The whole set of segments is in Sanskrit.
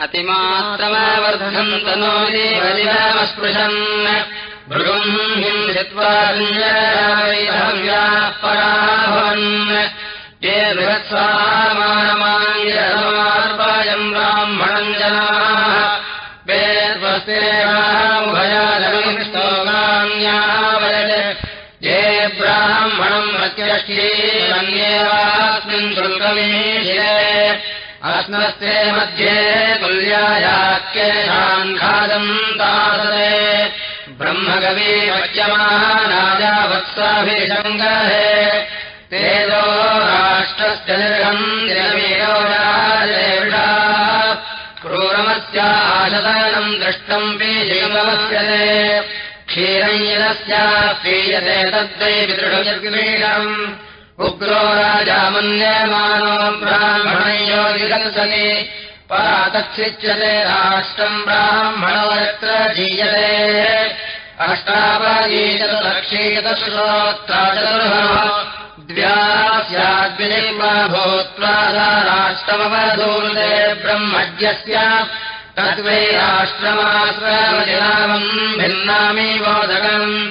अतिमात्रमवर्धन्तनोलीवलिवमस्पृशन् भृगुम् हिंसित्वा पराभवन्। ब्राह्मणम् जनाः। ये ब्राह्मणम् प्रत्यक्षीरन्येवास्मिन् शुल्कमीशिरे अस्मस्ते मध्ये तुल्यायाख्येषाम् खादम् तादते। ब्रह्मकवी वच्यमानाजा वत्साभिशङ्करे तेजो राष्ट्रस्य निर्गम् निरमीरोजा क्रूरमस्याशतनम् दृष्टम् क्षीरञ्जलस्य पीयते तद्वै विदृढनिर्गीषम् उग्रो राजा मन्यमानो तत्सिच्यते राष्ट्रम् ब्राह्मणो यत्र जीयते। अष्टापगीचतुलक्षीयतश्रोत्रा चतुर्भः द्व्यास्याद्विनिर्मा भूत्वा राष्ट्रमवधूते ब्रह्मज्ञस्य। तद्वै राष्ट्रमाश्रमजिरामम् भिन्नामी बोधकम्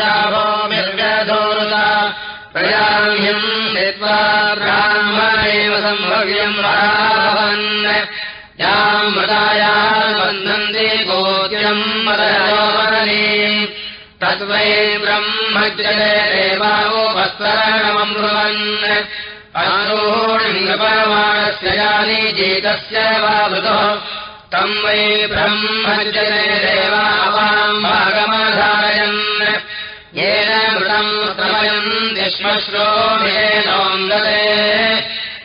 तद्वै ब्रह्मजले देवावोपस्तरणमब्रुवन् आरोढिङ्गपरमाणस्य यानि जीतस्य वा मृतः। तम् वै ब्रह्मजले देवावाम् भागमधारयन्। येन मृतम् समयम् विश्वश्रोणेनोन्दते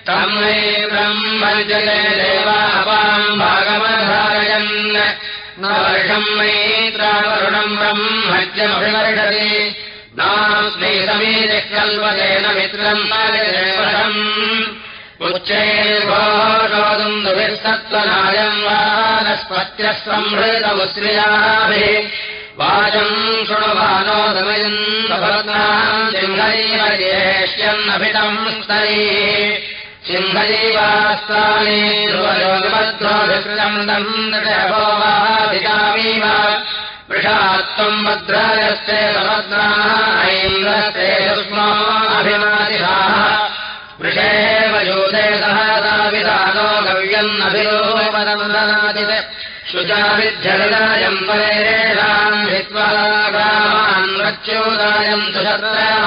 तम् वै ब्रह्मजले देवावाम् भागमधारयन् वर्षम् नास्मै समीतिकल्पतेन मित्रम् नम् उच्चैर्घोषोदुन्दुभिस्तत्त्वनायम् वानस्पत्यः संहृतमुश्रियाभिः वाचम् शृणुभानो समयम् सभग्नाम् सिंहैर्येष्यन्नभितम् स्तैः दम् नृभोवाधिकामीव वृषात्वम् भद्रायस्ते यूते सहसाविधानो गव्यन्नभिरोपदन्दनादित शुचाभिध्यलिदायम् परेषाम् हित्वा ग्रामान् मृत्योदायम् सुशत्रयः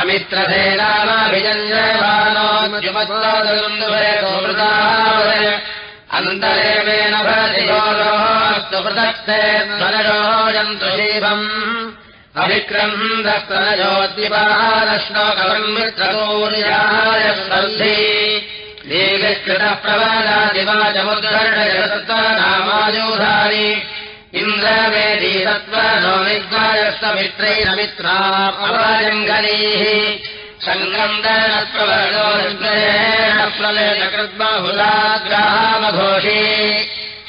अमित्रधेनामभिजन्यमानोन्दुभे सोमृतावय अन्तरेवेण पृथक्ते ध्वनरोजन्तु शीभम् अभिक्रन्दस्तनजोद्विपालश्लोकवम् मित्रतोर्याय श्रद्धि प्रवादादिवाचमुद्घर्षयतनामायोधानि इन्द्रवेदी तत्त्वनो निग्गायस्तमित्रैरमित्रापराजङ्गलीः सङ्गन्दनप्रवणोकृद्बाहुलाग्रामघोषी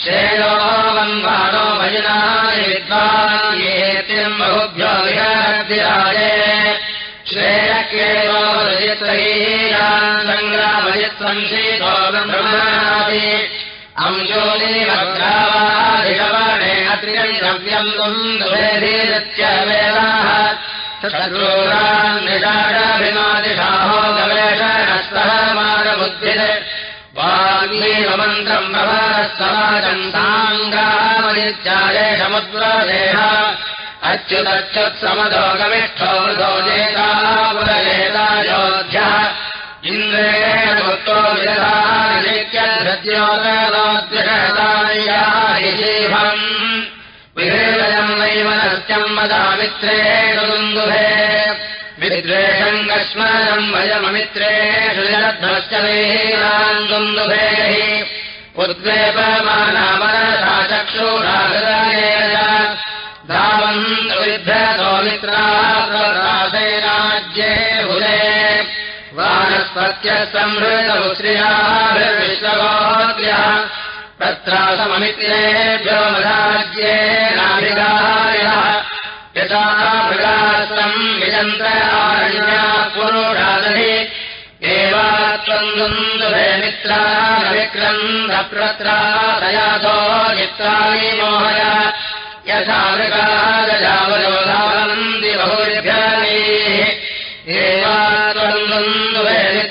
श्रेयो वन्वानो भजनानि विद्वान् ये श्रेयक्येवोरजित्रहीयान् सङ्ग्रामजित्वम् शीतो ब्रह्मणादि अंशोलिवग्रावाधिगमने अत्रियम् दुन्दुभेधीरत्य वेदाः शत्रूरान् निषाडाभिमादिषाहो गवेषणस्तः मानव वाल्मीमन्त्रम् प्रभारस्तवाचम् साङ्गामनित्यायेषमुद्रदेह अच्युतच्युत्समदोगमिष्ठो मृतो जेतापुरजेतायोध्यः इन्द्रेण पुत्रो विदधानित्यद्योगलोद्विषतायाहिजीभम् विहृदयम् नैव नत्यम् वदामित्रेण दुन्दुभे विद्वेषम् वेहीनान्दुन्दुभेः उद्वेपमानामनसा चक्षुराहृदयेन धावन्तविभ्रतो मित्रासेनाज्ये संहृतौ श्रियाभिर्विश्वगोत्र्यः तत्रासममित्रेभ्यो मधाज्ये नाभिगायः यथा मृगास्त्रम् विजन्त्रया पुरोषादधि एवात्वम् दुन्दुभे मित्रा न विक्रन्दप्रत्रा दयाधो मित्राणि मोहय। यथा एवात्वम्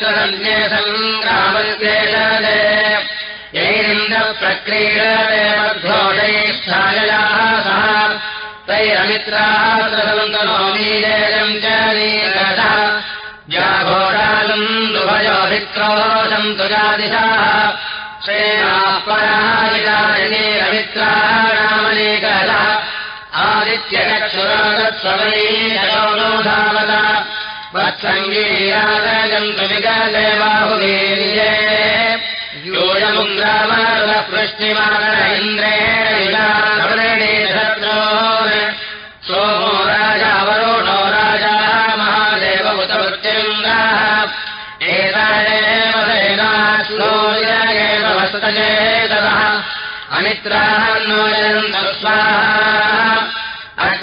देवादित्ररन्ये सङ्ग्रामद्वेषे यैरिन्द्रप्रक्रीडते मध्योषैष्ठाययाः सह। तैरमित्राः सन्तनोमीजयम् च नीकः जाघोषालम् दुभयोभिक्रोशम् तुजादिशाः श्रेणापराजितारमित्राणामनेकः आदित्यचक्षुरागत्स्वमैनो धावत बाहुवीर्ये योजमुङ्ग्रामपृष्टिमाकर इन्द्रेण सोमो राजा वरुणो राजा महादेव उत सेनाश्लोयेव वसतचेतः अमित्राः नोजन्त स्वाहा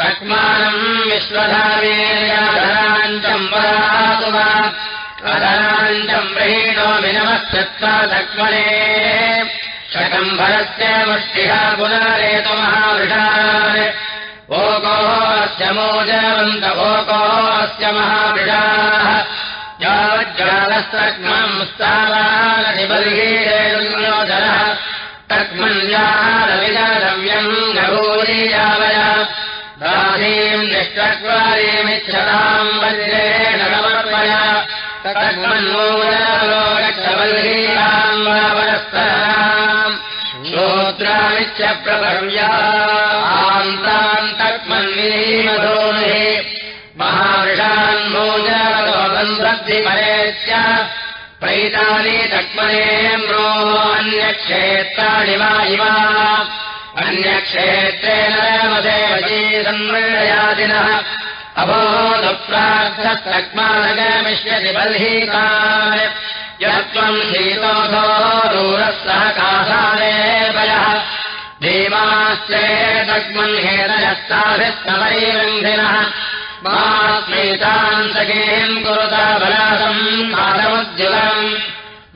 तक्मानम् विश्वधामेयाधराञ्चम् वदातु वा अधराञ्चम् प्रीणो विनमस्तत्त्वा तक्मने शकम्भरस्य मुष्टिः पुनरेतु महावृषान् ओकोऽस्य मोजवन्त ओकोऽस्य महावृषाः। यावज्जालस्तक्मम् स्थावानधिबर्हीरेणोदरः तक्मञ्जालविजालव्यम् गभूरि यावय दासीम् समर्पय तन्मूललोकवल्लीयाम् वावरस्तराम् श्रोत्रामिच्च प्रभव्यान्ताम् तक्मन्वीमधोः महावृषान्मोजवदोबन्धद्धिपरेश्च प्रैतानि तक्मने अन्यक्षेत्राणि वा इमा अन्यक्षेत्रेण मदेवजी संवृयादिनः अभोदप्रार्थस्तक्मानगमिष्यति बल्हीकान् यत्त्वम् शीतोधो दूरः सह कासादेवयः देवाश्चे तक्मन्हेतयस्ताभिस्तवैरन्धिनः मा सखेम् कुरुता बलासम् कालमुद्युलम्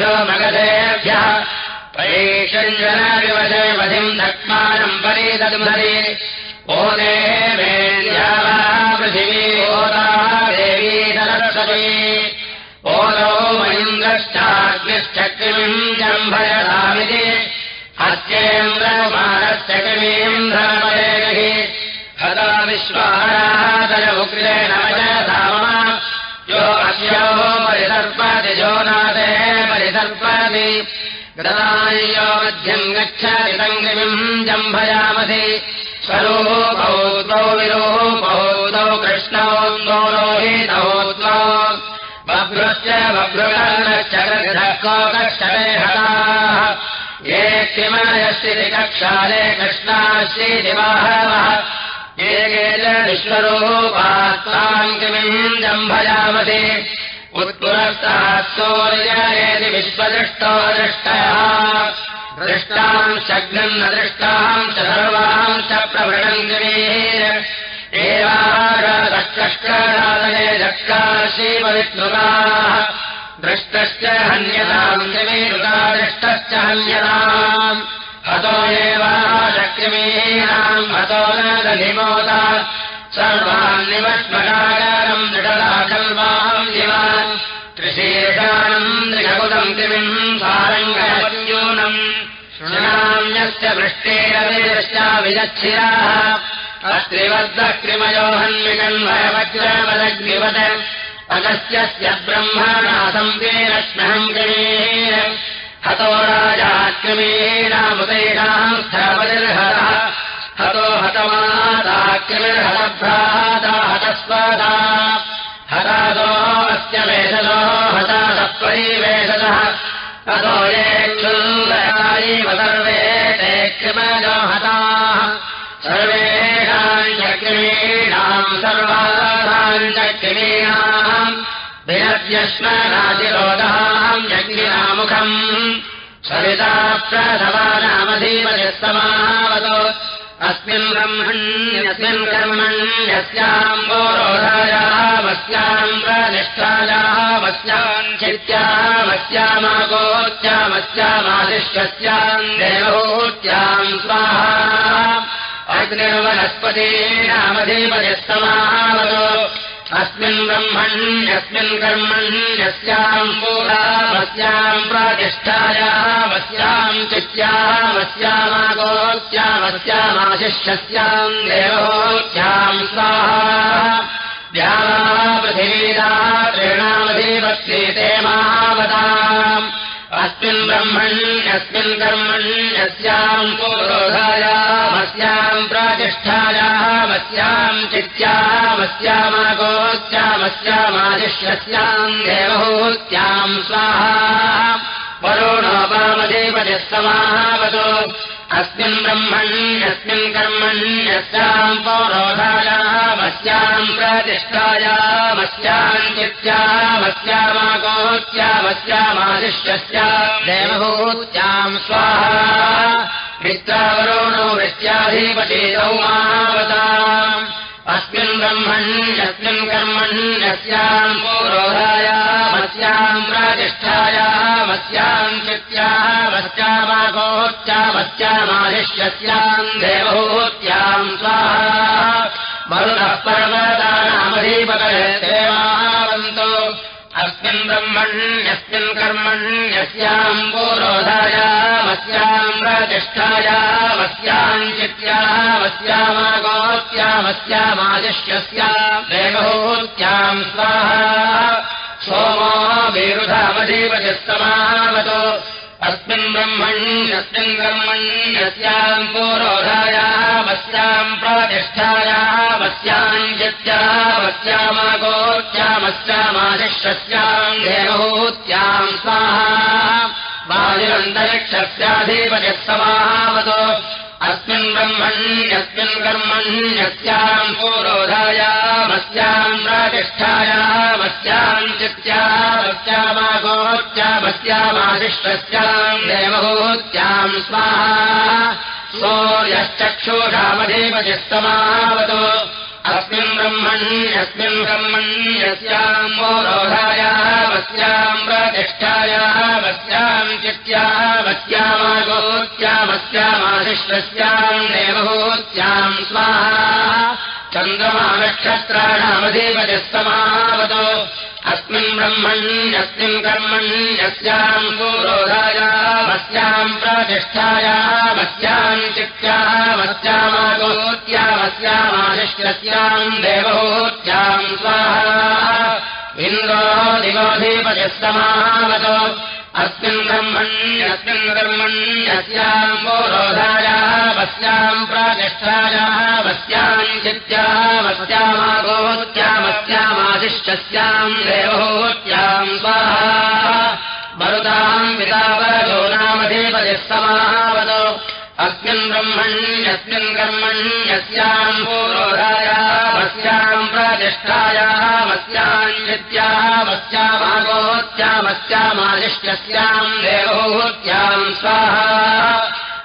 मगधेभ्यः परेषञ्जनविवशमधिम् धक्मानम् परीतद्मरे ओदे मेल्या पृथिवी ओदा देवी सरस्वती ओदो मयिन्द्रश्चाग्निश्चक्रिमिम् जम्भयतामिति अस्येन्द्रमानश्च किमीन्द्रपदेहि हता विश्वारादयमुग्रेण गच्छति सङ्गिमिम् जम्भयामसि। स्वरूपौ द्वौ विरूपौ द्वौ कृष्णौ द्वौ रोहितौ द्वौ बभ्रश्च ये किमनयश्चिति कक्षाले कृष्णाश्रीदिवाहवः ये के च विश्वरूपास्ताम् किमिम् जम्भयामसि उत्पुरस्तात्सौर्येति विश्वदृष्टो दृष्टयः। दृष्टाम् शग्नम् न दृष्टाम् च सर्वाम् च प्रवृणम् गिरीर एवाकष्टादये दक्षाशीवविष्णुकाः दृष्टश्च हन्यताम् जमेरुता दृष्टश्च हन्यताम्। हतो एवाशक्रिमीणाम् हतो न दधिमोदा सर्वान्निमश्मकाकारम् दृढराखल्वाम् दिवान् किमिम् सारङ्गूनम् शृणाम्यस्य वृष्टेरविदश्चाविदच्छिराः अस्त्रिवद्दक्रिमयो हन्विकन्वयवज्रवदग्निवद अगस्त्यस्य ब्रह्मणासम् तेनश्महम् गणेन हतो राजाक्रमेणामुदैषाम् स्थवतिर्हरः हतो हतमादाक्रमिर्हतभ्राता हतस्वदा। हतादो अस्य वेषदो हता सत्त्वैवेषदः ततो ये क्षुल्लकारीव सर्वे ते कृमजो हताः सर्वेषाम् चक्रिमीणाम् सर्वासाम् चक्रिमीणाम् विनद्यश्मराजिरोधाम् यज्ञिनामुखम्। सविता प्रसवानामधीमयस्तमावतो अस्मिन् ब्रह्मण्यस्मिन् कर्मण्यस्याम् गोरोधायामस्याम् प्रतिष्ठायामस्याम् चित्यामस्यामागोत्यामस्यामादिष्यस्याम् देवोत्याम् स्वाहा। अग्निर्वनस्पतीनामधीमयस्तमावतो अस्मिन् ब्रह्मण्यस्मिन् कर्मण्यस्याम् पूरामस्याम् प्रतिष्ठायामस्याम् चित्यामस्यामागोत्यामस्यामाशिष्यस्याम् देवोत्याम् स्वाहा। द्यावा पृथिवीदा त्रीणामधीपत्रीते महावताम् अस्मिन् ब्रह्मण्यस्मिन् कर्मण्यस्याम् पुरोधायामस्याम् प्रतिष्ठायामस्याम् चित्यामस्यामागोत्यामस्यामादिष्यस्याम् देवहूत्याम् स्वाहा। वरुणोपामदेवजस्तमावतो अस्मिन् ब्रह्मण्यस्मिन् कर्मण्यस्याम् पौरोधायामस्याम् प्रतिष्ठायामस्याम् चित्यामस्यामागोत्यामस्यामादिष्यस्याम् देवभूत्याम् स्वाहा। मित्रावरुणो वृष्ट्याधिपतितौ मावताम् अस्मिन् ब्रह्मण्यस्मिन् कर्मण्यस्याम् पुरोधायामस्याम् प्रतिष्ठायामस्याम् चित्यामस्यामागोत्यामस्यामादिष्यस्याम् देवहूत्याम् स्वाहा। मरुतः पर्वतानामधीपकरेवावन्तो अस्मिन् ब्रह्मण्यस्मिन् कर्मण्यस्याम् पुरोधायामस्याम् प्रतिष्ठायामस्याम् चित्यामस्यामागोत्यामस्यामादिष्यस्याम् देवहूत्याम् स्वाहा। सोमो विरुधामधीपतिस्तमावतो अस्मिन् ब्रह्मण्यस्मिन् कर्मण्यस्याम् पुरोधायामस्याम् प्रतिष्ठायामस्याम् चित्यामस्यामागोत्यामस्यामादिष्यस्याम् देवहूत्याम् स्वाहा। वायुरन्तरिक्षस्याधिपतिस्तमावतो अस्मिन् ब्रह्मण्यस्मिन् कर्मण्यस्याम् पुरोधायामस्याम् प्रतिष्ठायामस्याम् चित्यामस्यामागोत्यामस्यामादिष्टस्याम् देवहूत्याम् स्वाहा। सूर्यश्चक्षुषामधीपतिस्तमावतो अस्मिन् ब्रह्मण्यस्मिन् ब्रह्मण्यस्याम् वस्याम् प्रतिष्ठायाः वस्याम् चित्यावस्यामस्यामस्यामाशिष्टस्याम् देवभूत्याम् स्वाहा। चन्द्रमानक्षत्राणामधिपतिस्तमावतो अस्मिन् ब्रह्मण्यस्मिन् कर्मण्यस्याम् पुरोधायामस्याम् प्रतिष्ठायामस्याम् चित्यावस्यामागोत्यामस्यामाशिष्टस्याम् देवभूत्याम् स्वाहा। इन्द्रो दिवोऽधिपतिस्तमावतो अस्मिन् ब्रह्मण्यस्मिन् कर्मण्यस्याम् पुरोधायामस्याम् प्रतिष्ठायामस्याम् चित्यावस्यामागोत्यामस्यामाशिष्टस्याम् देवभूत्याम् स्वाहा। मरुताम् पितावरगो नामधिपतिस्तमावतो अस्मिन् ब्रह्मण्यस्मिन् कर्मण्यस्याम् पूरोधायामस्याम् प्रतिष्ठायामस्याम् नित्यामस्यामागोत्यामस्यामाशिष्टस्याम् देवभूत्याम् स्वाहा।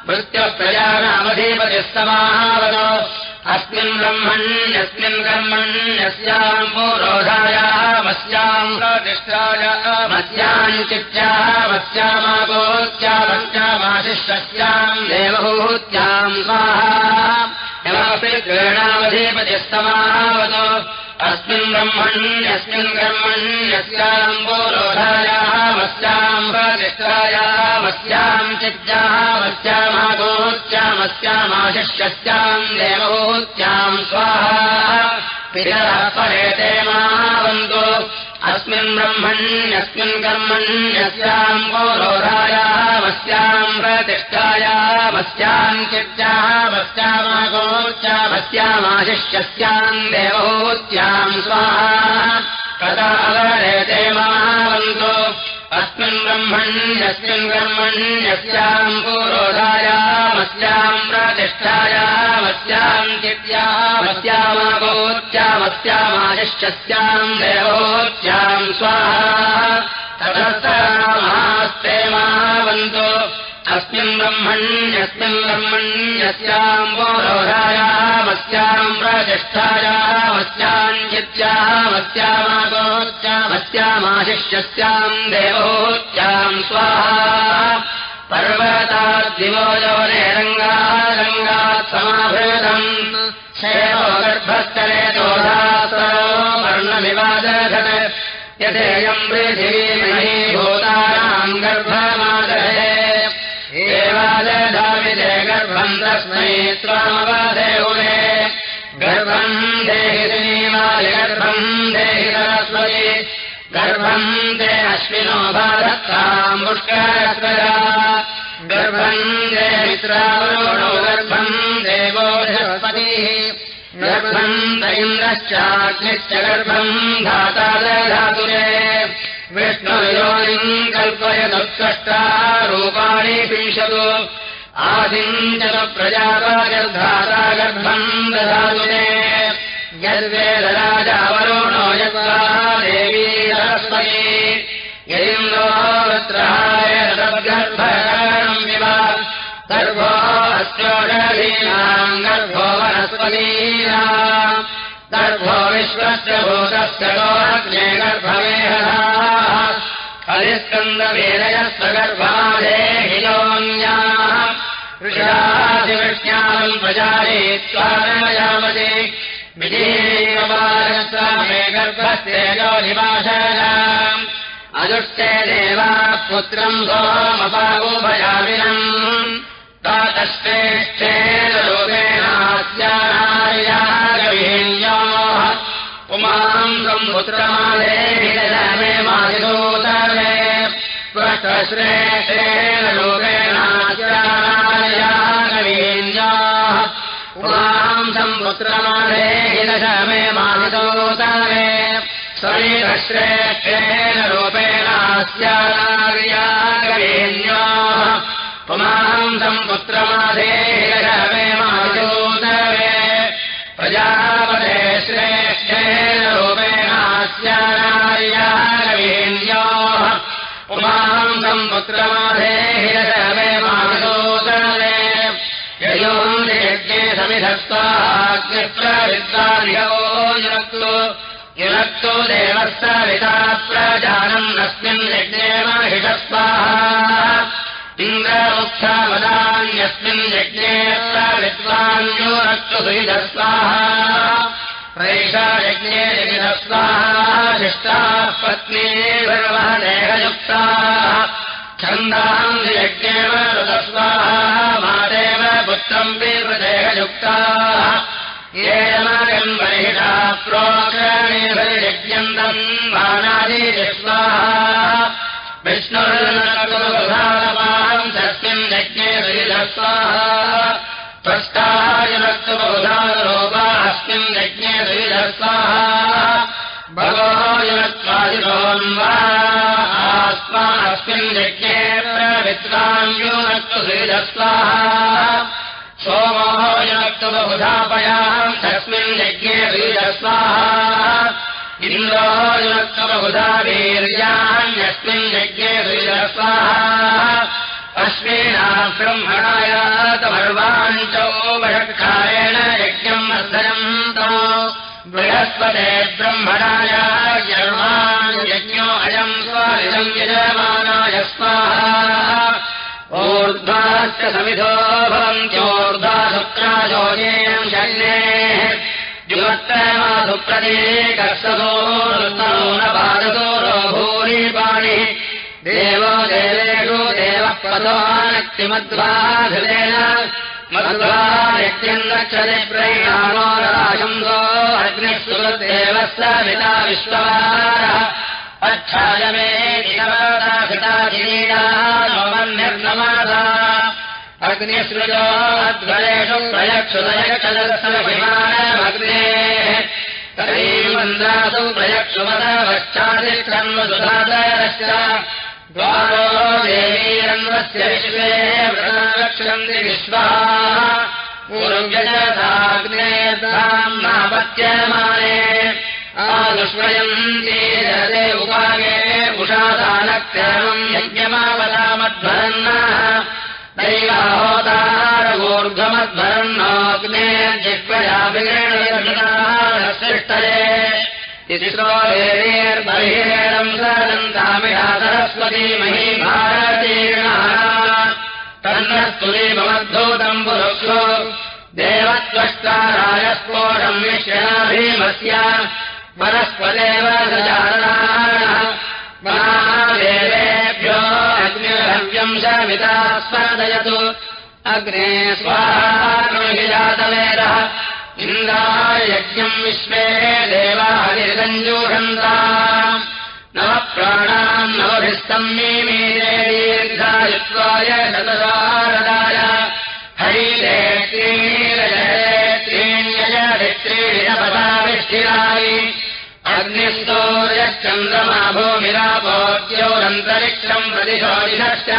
मृत्युप्रजानामधिपतिस्तमावतो अस्मिन् ब्रह्मण्यस्मिन् कर्मण्यस्याम् पुरोधायामस्याम् प्रतिष्ठायामस्याम् चित्यामस्यामागोत्यामस्यामाशिष्टस्याम् देवभूत्याम् स्वाहा। क्रीणामधिपतिस्तमावतो अस्मिन् ब्रह्मण्यस्मिन् कर्मण्यस्याम् पुरोधायामस्याम् प्रतिष्ठायामस्याम् चित्यामस्यामागोत्यामस्यामाशिष्यस्याम् देवभूत्याम् स्वाहा पितरः परेते मावन्तो अस्मिन् ब्रह्मण्यस्मिन् कर्मण्यस्याम् पुरोधायामस्याम् प्रतिष्ठायामस्याम् चित्यामस्यामागोत्यामस्यामाशिष्यस्याम् देवभूत्याम् स्वाहा। कदा मावन्तो अस्मिन् ब्रह्मण्यस्मिन् कर्मण्यस्याम् पुरोधायामस्याम् प्रतिष्ठायामस्याम् चित्यामस्यामागोत्यामस्यामाशिष्यस्याम् देवोत्याम् स्वाहा। तदस्ते मावन्तो अस्मिन् ब्रह्मण्यस्मिन् ब्रह्मण्यस्याम् पुरोधायामस्याम् प्रतिष्ठायामस्याम् चित्यामस्यामागोत्यामस्यामाशिष्यस्याम् देवोत्याम् स्वाहा। पर्वताद्दिवो योने रङ्गारङ्गात् समाभृतम्। शैलो गर्भस्तरे दोधासरो वर्णमिवादघट यथेयम् गर्भमादहे त्वामवादे उणे गर्भम् देहि श्रीमाय गर्भम् देहि सरस्वती। गर्भम् ते अश्विनो भारताम् पुष्करस्वरा गर्भम् दे मित्रावरोणो गर्भम् देवो बृहस्पतिः। गर्भम् द इन्द्रश्चाग्निश्च गर्भम् धाता दधातुरे विष्णुयोनिम् कल्पयदुत्कष्टा रूपाणि पिंशतु आदिञ्चतु प्रजापागर्धाता गर्भम् दधातुरे यद्वेदराजावरुणो यद्वा देवी सरस्वती। यदिन्द्रोत्रहाय तद्गर्भकारणम् विवा। गर्भो विश्वस्य भूतस्य गोरग्ने गर्भमेहः। हरिस्कन्दवीरयस्य गर्भाधेहि योन्याः विजयेवारस्वामे गर्भस्तेजो निवासायाम्। अजुष्टे देवाः पुत्रम् रूपेणास्यानार्यागवीन्योः पुमांसम् पुत्रमादेहिरमे मादिदूतमे स्वश्रेष्ठेन रूपेणास्यानार्यागवीन्योः पुमांसम् पुत्रमादेहिरमे मादिदूतमे शरीरश्रेष्ठेन रूपेणास्यानार्यागवीन्योः पुमांसम् पुत्रमाधेरमे माजोदरे प्रजापते श्रेष्ठेन रूपेणास्यानार्यागवीन्योः यज्ञे समिधस्वाहाग्नित्र विद्वानिहो युनक्तु युनक्तो देवस्य प्रजानम् अस्मिन् यज्ञे महिषस्वाहा इन्द्रमुक्थावदान्यस्मिन् यज्ञे विद्वान्योनक्तु सुविधस्वाहा प्रैषा यज्ञे स्वाहा शिष्टाः पत्नी देहयुक्ताः छन्दाम् यज्ञेव रुदस्वाहा मादेव पुत्रम् वीरदेहयुक्ताः। ये यमगम् महिषा प्रोक्षणेभयज्ञन्दम् वानादिस्वाहा विष्णुर्नकुधारमाम् तस्मिन् यज्ञे श्रीदस्वाहा त्वष्टायनस्तु बहुधारोपा अस्मिन् यज्ञे श्रीदस्वाहा भगवायुनत्वादिरोन्वा आस्मा अस्मिन् यज्ञे प्रविद्वान्योनस्तु श्रीदस्वाहा सोमोयुनक्तु बहुधापयाम् तस्मिन् यज्ञे श्रीदस्वाहा इन्द्रोयुनक्तु बहुधा वीर्यान्यस्मिन् यज्ञे श्रीदस्वाहा अश्विना ब्रह्मणायातमर्वाञ्चो बषत्कारेण यज्ञम् अर्धयन्तो बृहस्पते ब्रह्मणाय यज्ञो अयम् स्वादिदम् यजमानाय स्वाहा। ऊर्ध्वाश्च समिधो भवन्त्योर्ध्वा जन्नेः द्युवत्तमा सुप्रतीकर्षतो न पादतोरो भूरिपाणिः देवो देवेषु देवः पदोनक्तिमध्वाधृतेन मध्वानित्यम् लक्षति प्रैणानो राशंसो अग्निः सुदेवस्य पिता विश्ववारः अच्छायमे निनवदाभिता किरीडा नोमन्यर्नमादा अग्निसृजो अध्वरेषु प्रयक्षुदयक्षदर्शनभिमानमग्नेः। तरीमन्द्रासु प्रयक्षुमदवश्चादिक्रन्वसुधादरश्च द्वारो देवीरन्वस्य विश्वे व्रतरक्षन्ति विश्वाः। दैवाहोतारगोर्ध्वमध्वरन्नोऽग्नेर्जिह्वया विगृणसृष्टये तिस्रोर्बहिरेणम् सदन्तामिहा भारतीर्णः तन्नस्तुलीमद्धूतम् पुरुषो देवत्वष्टारायस्फोटम् विश्वभीमस्य वनस्पदेव सजानः महादेवेभ्यो अग्निर्हव्यम् सविता स्पर्धयतु। अग्ने स्वाहातवेदः इन्द्राय यज्ञम् विश्वे देवानिरञ्जूषन्ता नव प्राणाम् नवभिस्तम् मीमे दीर्घायुत्वाय शतसारदाय। हरिते त्रीणीरजये त्रीण्यजरित्रीणपदाविष्ठिराय अग्निस्तोर्यश्चन्द्रमा भूमिरापोद्योरन्तरिक्षम् प्रतिशोदिनश्च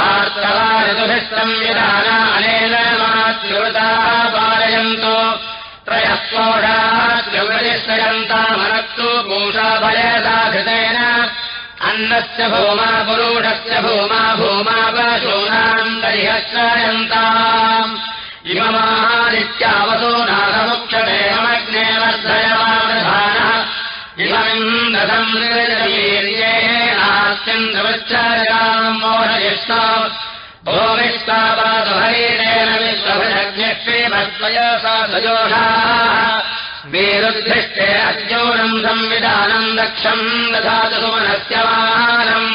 आर्तवाऋतुभिस्तम् विधाना अनेन मातृवृताः पारयन्तो त्रयः कोढाश्रवरिष्ठयन्तामनक्तु पूषाभयदाघृतेन अन्नस्य भूमा पुरुषस्य भूमा भूमा पशूनाम् तर्ह्यश्रयन्ताम् इममादित्यावसो नाथमुक्षदेवमग्ने वर्धयमाप्रधानः इममिन्दधम् वीर्ये नास्त्यन्तवच्चारयाम् मोहयिष्ठ वीरुद्धिष्टे अद्योनम् संविधानम् दक्षम् दधातु सुमनस्य मानम्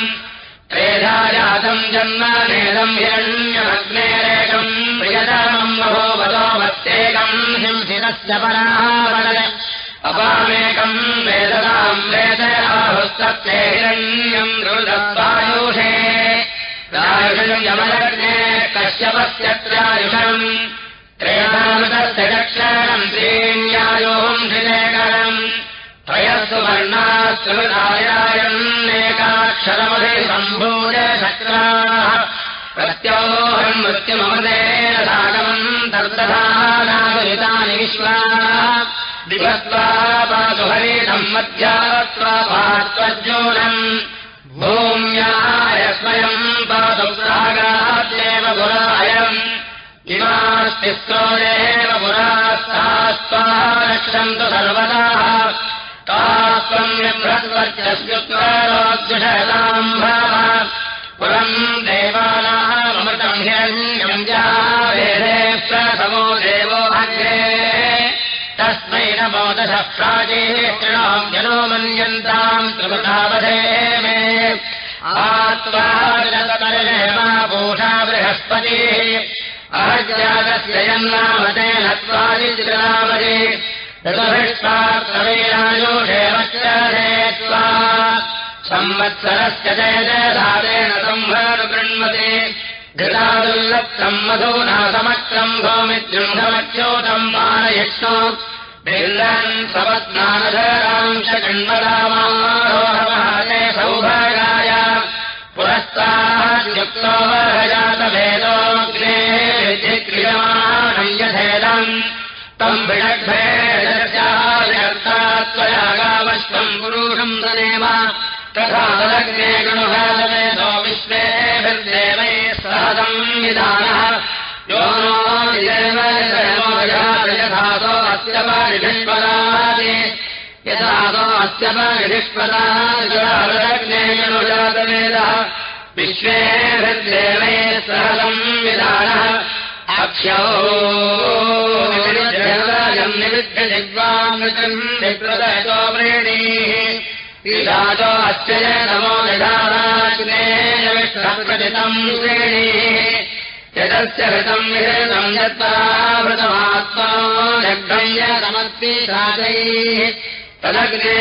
त्रेधा जातम् जन्मनेदम् हिरण्यमग्नेरेकम् प्रियतमम् महोवतो मत्येकम् हिंसिनस्य परावरय अपामेकम् वेदनाम् वेदयाहुस्तत्ते हिरण्यम् दृढस्वायुषे रायुषम् यमलग्ने कश्यपस्यत्रायुषम् त्रीण्यायोम् हृदयकरम् त्रयस्तु वर्णास्तुदायायन्नेकाक्षरमभिसम्भूय शक्राः। प्रत्योहम् मृत्युममदेन सागमम् तर्दधानागुतानि विश्वा। दिवस्वा पातुहरीतम् मध्यात्वा पात्वज्योनम् भूम्याय स्वयम् पातु प्रागाद्येव रक्षन्तु सर्वदाः तास्त्वम्यभ्रस्वर्चस्युत्वरोद्युषताम् भाव पुरम् देवानामृतम् जावेदे प्रथमो देवो अग्रे। तस्मै न मोदशः प्राचीणाम् जनो मन्यन्ताम् त्रिपदावधे मे। आत्वापूषा बृहस्पतिः यन्नामते नत्वादिनामजे ऋतुभिष्टात्रेणायोषेवच्चरेत्वा संवत्सरस्य जयजयधारेण संहृण्मते घृतादुल्लप्तम् मधूना समक्रम् भौमिद्युण्ढमच्योतम् मानयिष्णो बिल्लन् सपत्नानधरांशकण्मदामारोहमहाते सौभागाय पुरस्ताद्युक्तो वरजातभेदोऽग्ने क्रियमाणम् यथेदम्। तम् विषग्भेदर्शा त्वया गावश्वम् पुरुषम् दनेम तथा तदग्ने गणुहादवेदो विश्वेभिर्देवैः सहदम् विधानः यो नो यथासो अस्य परिष्पदादि अस्य परिष्पदाग्ने गणुजातवेदः विश्वेभिर्देवैः सहदम् विधानः अक्षौ निविध्यजिग्वामृतम् निकृतो व्रीणीः ईशाचो अस्य नमो निधानाग्नेयविष्टप्रतितम् श्रेणीः। यदस्य हृतम् विहृतम् यत्परावृतमात्मा जग्धम् यमस्ति शाचैः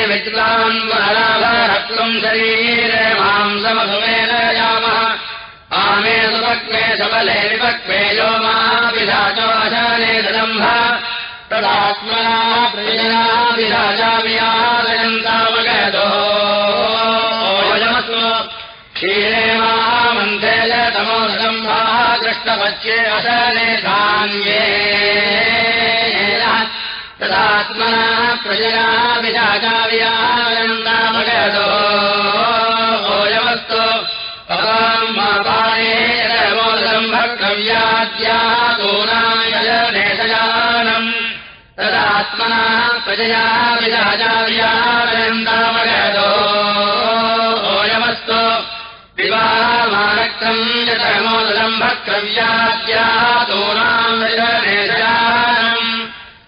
विद्वान् वराभरत्वम् शरीरे मांसमधुमेन यामः। आमे सुपक्वे सबले विपक्वे यो माविधाचोऽशाने ददम्भ। तदात्मना प्रजना क्षीरे च तमो ददम्भाः। कृष्णपच्ये अशने धान्ये विराजावियादयन्तामगतो ओयमस्तु। पानेमोदम् भक्तव्याद्यातोनायनेशयानम् तदात्मना प्रजया विराजाव्यारन्दामगतो ओयमस्तु। विवाहमानक्रम् यतमोदम् भक्तव्याद्यातोनायनेशयानम्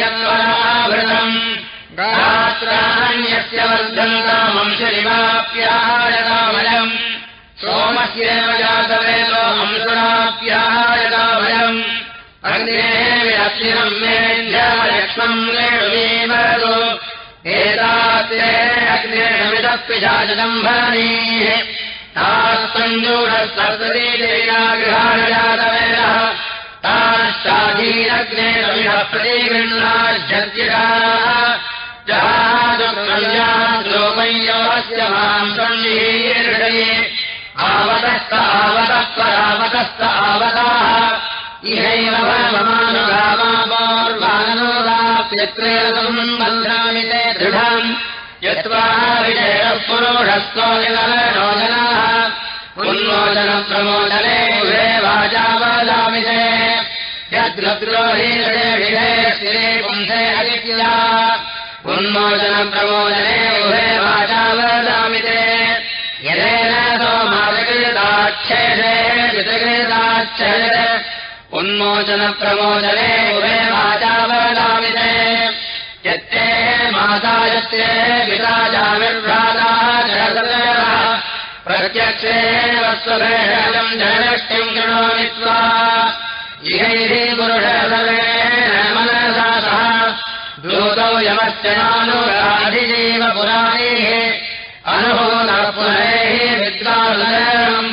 यत्वराभृतम् गात्राण्यस्य वर्धन्तामंशरिवाप्याहारतामयम् सोमस्येव जातवेदो अंसुराप्याहारतामयम् अग्नेः रेणुवीवरतो एतास्ते अग्नेरमिदप्पिशाचदम्भरणीः तास्तञ्जूढस्तर्तरीदेया जहादुर्गल्याश्लोकय्यवस्य माम् सन्निहीर्षये आवतस्त आवतः परावतस्त आवताः इहैव भवमानुगामापोर्वानोदाप्यत्रेतम् बन्धामि ते दृढम् निलरोजनाः अदित्या। उन्मोचनप्रमोचने मुहे वाचा वदामि ते यदेन सोमादकृताच्छेदे वितकृताच्छेद। उन्मोचनप्रमोचने मुहे वाचा वदामि ते यत्ते माता यत्ते पिता जाविर्भ्राता जगदः प्रत्यक्षेण वस्वभेषजम् जनष्टिम् शृणोमि त्वा। इहैः पुरुषसर्वेण मनसा सह। दूतौ यमश्च नानुराधिजीव पुराणैः अनुभूतः पुनैः विद्वालम्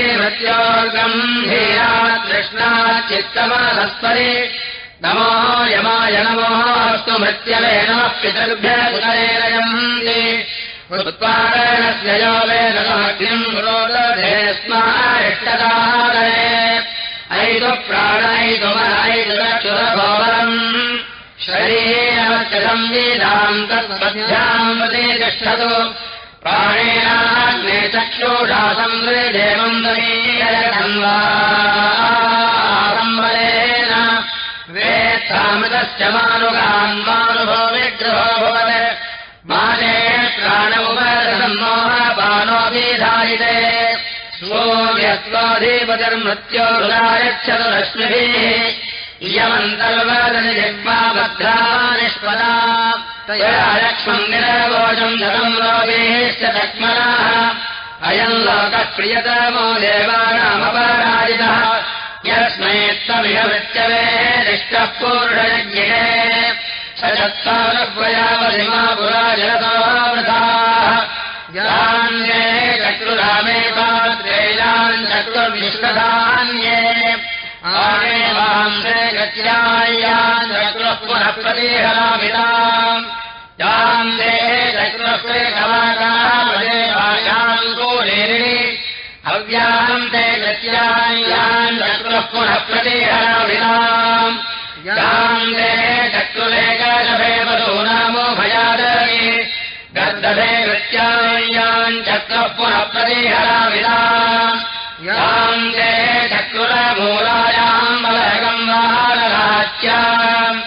कृष्णात् चित्तमहस्परि नमो यमाय नमोऽस्तु मृत्यवे नमः पितृभ्य उदरेरयन्ति उत्पादनस्य यो वेदमग्निम् रोदधे स्मारिष्टदादरे। ऐतु प्राणैतुमनैतुरक्षुरभोवरम् शरीरस्य संवेदाम् तत्पद्भ्याम् प्रति तिष्ठतु प्राणेनाग्ने चक्षुषा संवृदेवम् दमीयम्बरेण वेत्तामृतस्य मानुगान् मानुभो विग्रहो भवत्। माने प्राणमुपरसम्मोहपानोऽभिधायिते स्वोऽस्वाधिपतिर्मृत्योरुदायच्छतु रश्मिभिः इयमन्तर्वदनि जग्माभद्रा निष्पदा लक्ष्मम् निरवोजम् धनम् लोकेश्च लक्ष्मणः। अयम् लोकः प्रियतमो देवानामपराजितः। यस्मै त्वमिह मृत्यवे दिष्टः पूर्णयज्ञे। स यान्ये चक्रुरामे पात्रेयान् चक्रुर्विश्वधान्ये आनेवांसे गत्यायान् चक्रुः पुनः प्रतिहरामिताम् यान् दे चक्रुस्ते कलाकामदेवायान् गोलेरिणि हव्याम् ते गत्यायान् चक्रुः पुनः प्रतिहरामिताम् याम् दे चक्रुलेकशभे वधूनामो भयादि गर्दभे चक्रुः पुनः प्रतिहरामिताम् याम् दे चक्रुरमूलायाम् बलगम् वारराज्याम्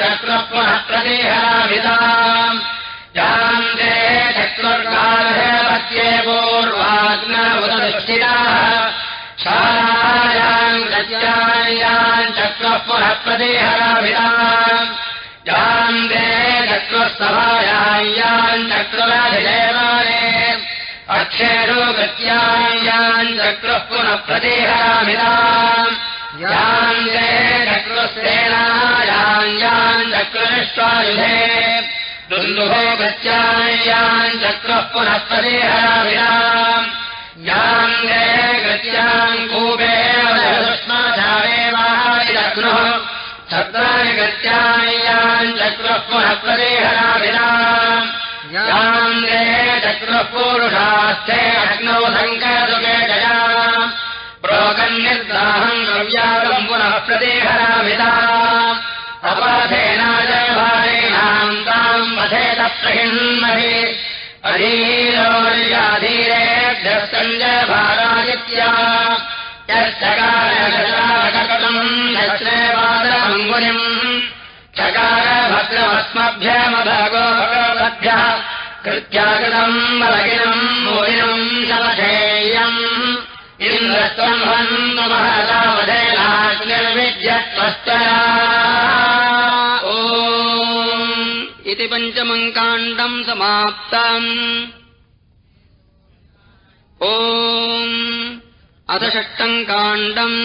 चक्रुः पुनः चक्रुर्गार्हपत्ये पूर्वाग्न उददुष्टिताः शालायाम् गत्यायान् चक्रुः पुनः दे चक्रुस्तभायायान् चक्रुराधिदेवाने अक्षेरो चक्रुः पुनः प्रतिहरामिताम् याम् दे चक्रुस्तेनायान् यान् चक्रुनिष्टायुधे दुन्दुभो गत्यायान् चक्रुः पुनः प्रतिहरामिताम् याम् दे गत्याम् कूपे सुष्माधारेवादिदग्नुः छत्राणि गत्यायान् चक्रुः पुनः प्रतिहरामिताम् याम् दे चक्रुः पूरुषास्थे अग्नौ सङ्करदुके जया प्रोगन्निर्दाहम् द्रव्यागम् पुनः सञ्जभारादित्या यश्चकारकटम् दक्षेवादमङ्गुलिम् चकार भद्रमस्मभ्यमभगो भगवद्भ्यः। कृत्याकृतम् मोहिनम् समधेयम् ओ इति पञ्चमम् काण्डम् समाप्तम् ओ अथ षष्टम् काण्डम्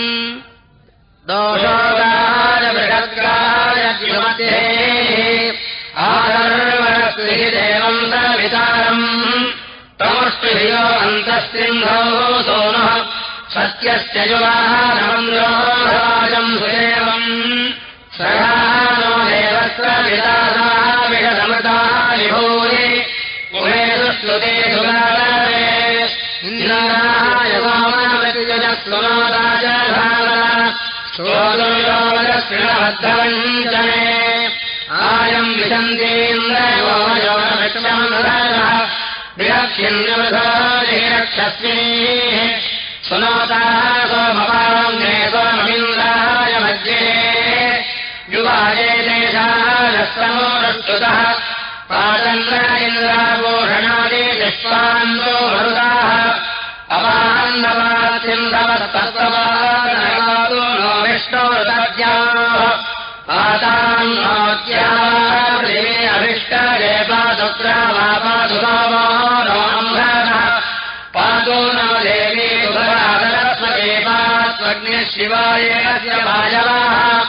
दोषोगारबृहद्गारमध्ये आदर्वस्ति देवम् सवितारम् तमस्पृभियो अन्तःसिन्धौ सोनः सत्यस्य सुगारे। इन्द्राय वामनवृत्यजस्वनोदाय सोदयोगश्रिणबद्धवञ्चने आयम् विशन्तीन्द्रयोजोनविश्वमनः विरक्ष्यन्यवधानिरक्षस्मिः सुनोताः सोमपाङ्गे सोममिन्द्राय मध्ये। युवाये देशानो रक्षुतः सोमवान् युवारे देशाः नष्टमोष्टः प्राचण्ड इन्द्राघोषणाय दृष्टान्दो मरुदामान्दवात्यन्दवस्तवाष्टो दत्याग्रहमापा शिवायस्य वायवाः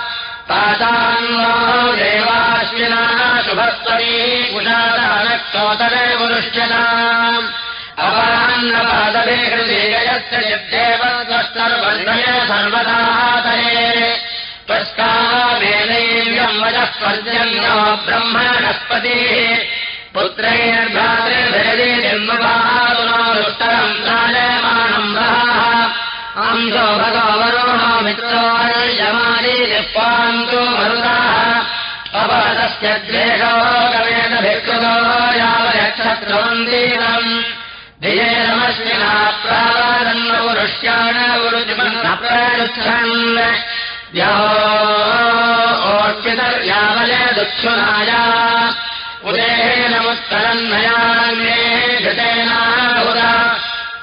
पादान्नो देवाश्विनः शुभस्वरी कुशादानक्षोतरे वरुष्यताम् अपान्नपादवे हृदयस्य यद्देव त्वष्टर्वन्दय सर्वदातये त्वष्टामेनैव्यम् वजः पर्जन्यो ब्रह्मणस्पतिः। पुत्रैर्भ्रातृभेदे जन्मपादुनोरुत्तरम् राजमानम् रः अंसो भगवरुणो मित्रो यमानि निःपान्तु मरुताः गवेदभिकृतो यावक्षत्रवन्दीरम् धियेरमश्विना प्रावदन्नपुरुष्याणपुरुषन् ओर्चितर्यावलदुच्छुनाया उदेनमुत्तरन्नयान्ये घृतेनाहुरा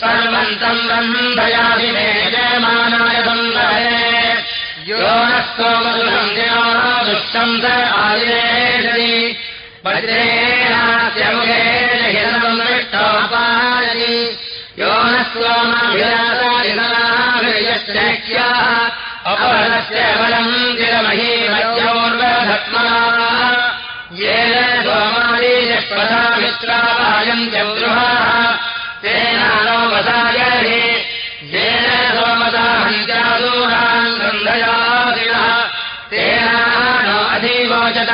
सर्वन्तम् ब्रह्मयाभि मे जयमानाय सुन्दरे यो नः सोमसुरम् दिनो दुष्टम् स आदिरेषति वज्रेणास्य मुखे हिरणम् दृष्टोपायति यो नः सोमभिरासादिनाभिर्यश्चक्ष्याः अपरस्य बलम् गिरमही मध्योर्वधत्मा येन सोमादीयपदा मित्रापायन्त्यगृहाः गन्धयादिनः तेनानो अधिवोचत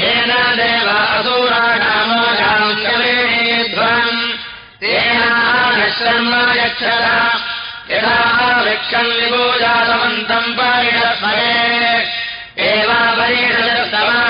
येन देव असूराणामोजाङ्कमेध्वम् तेनान शर्म यक्षत यथा वृक्षम् विभूजातमन्तम् परिणस्मरे एवापरिषदस्तमान्यथाविन्यसो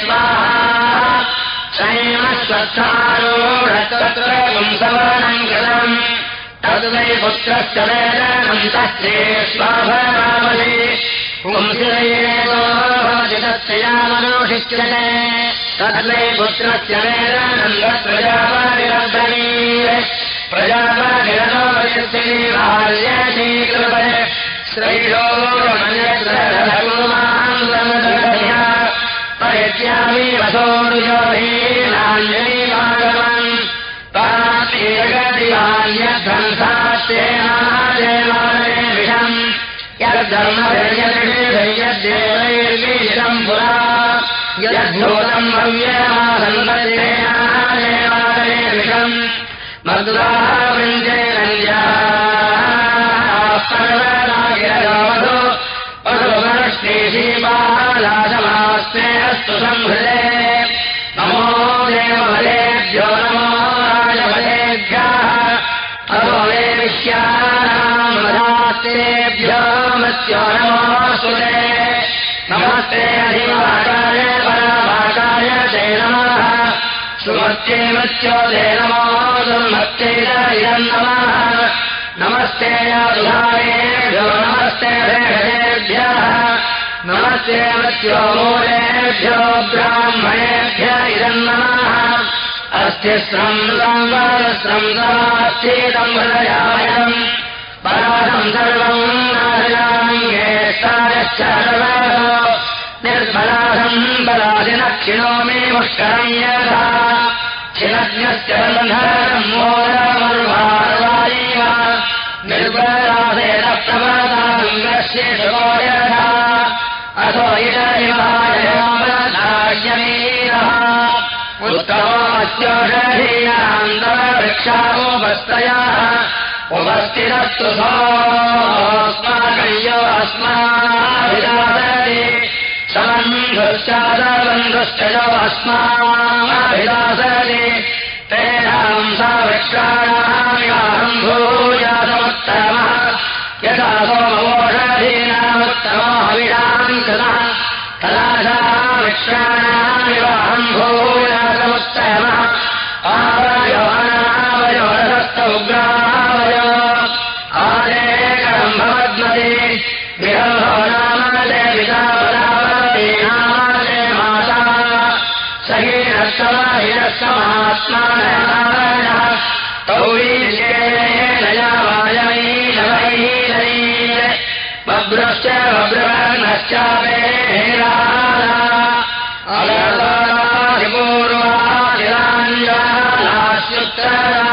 स्वाहा। पुत्रस्य वेदनन्तस्त्रे स्वाभरामहे पुंसिरयेतोऽधितस्ययामनोषिच्यते तद्वै पुत्रस्य वेदनन्दप्रजापतिरब्धनी प्रजापतिरनो वयस्ते बाल्यशीकृपय श्रैलोकमन्यत्रमान् परित्यामि वसोरुजोधीनाञ्जलिमागमन् तान्यध्वंसास्तेनादेवालये विषम् यद्धर्मभिर्यद्देवैर्वीरम् पुरा विषम् मधुराः वधुवर्ष्णीशीबालाशमास्ते अस्तु संहृदे। नमो देवबलेभ्यो नमो राजबलेभ्यः अतो वे विश्यानाम् मदास्तेभ्यो मत्यो नमोऽस्तुते नमस्ते अधिवाकाय पराभाकाय ते नमः। सुमत्ये मत्यो ते नमो दुर्मत्ये इदम् नमः नमस्ते यादुधारेभ्यो नमस्ते भेषजेभ्यः नमस्ते मत्यो मूलेभ्यो ब्राह्मणेभ्य अस्थिस्रम् संवरस्रम् समास्थितम् हृदयामयम् पराधम् सर्वम् बलादिनक्षिणो मे मोदमर्वार्वायैव अथो इदमिवायमनायमेनः उत्तमस्योषधीनान्तरवृक्षामोपस्तयाः उपस्थिरस्तु सोऽस्माकय्यो अस्माभिलासति सा वृक्षाणाम् सोमवोषधीनामुत्तमोऽविराम् कृतः। तदा वृक्षाणामिवाहम् भूयासमुत्तमः बभ्रश्च बभ्रवर्णश्चापेरा अयपूर्वाचिराञ्जलास्युत्तरा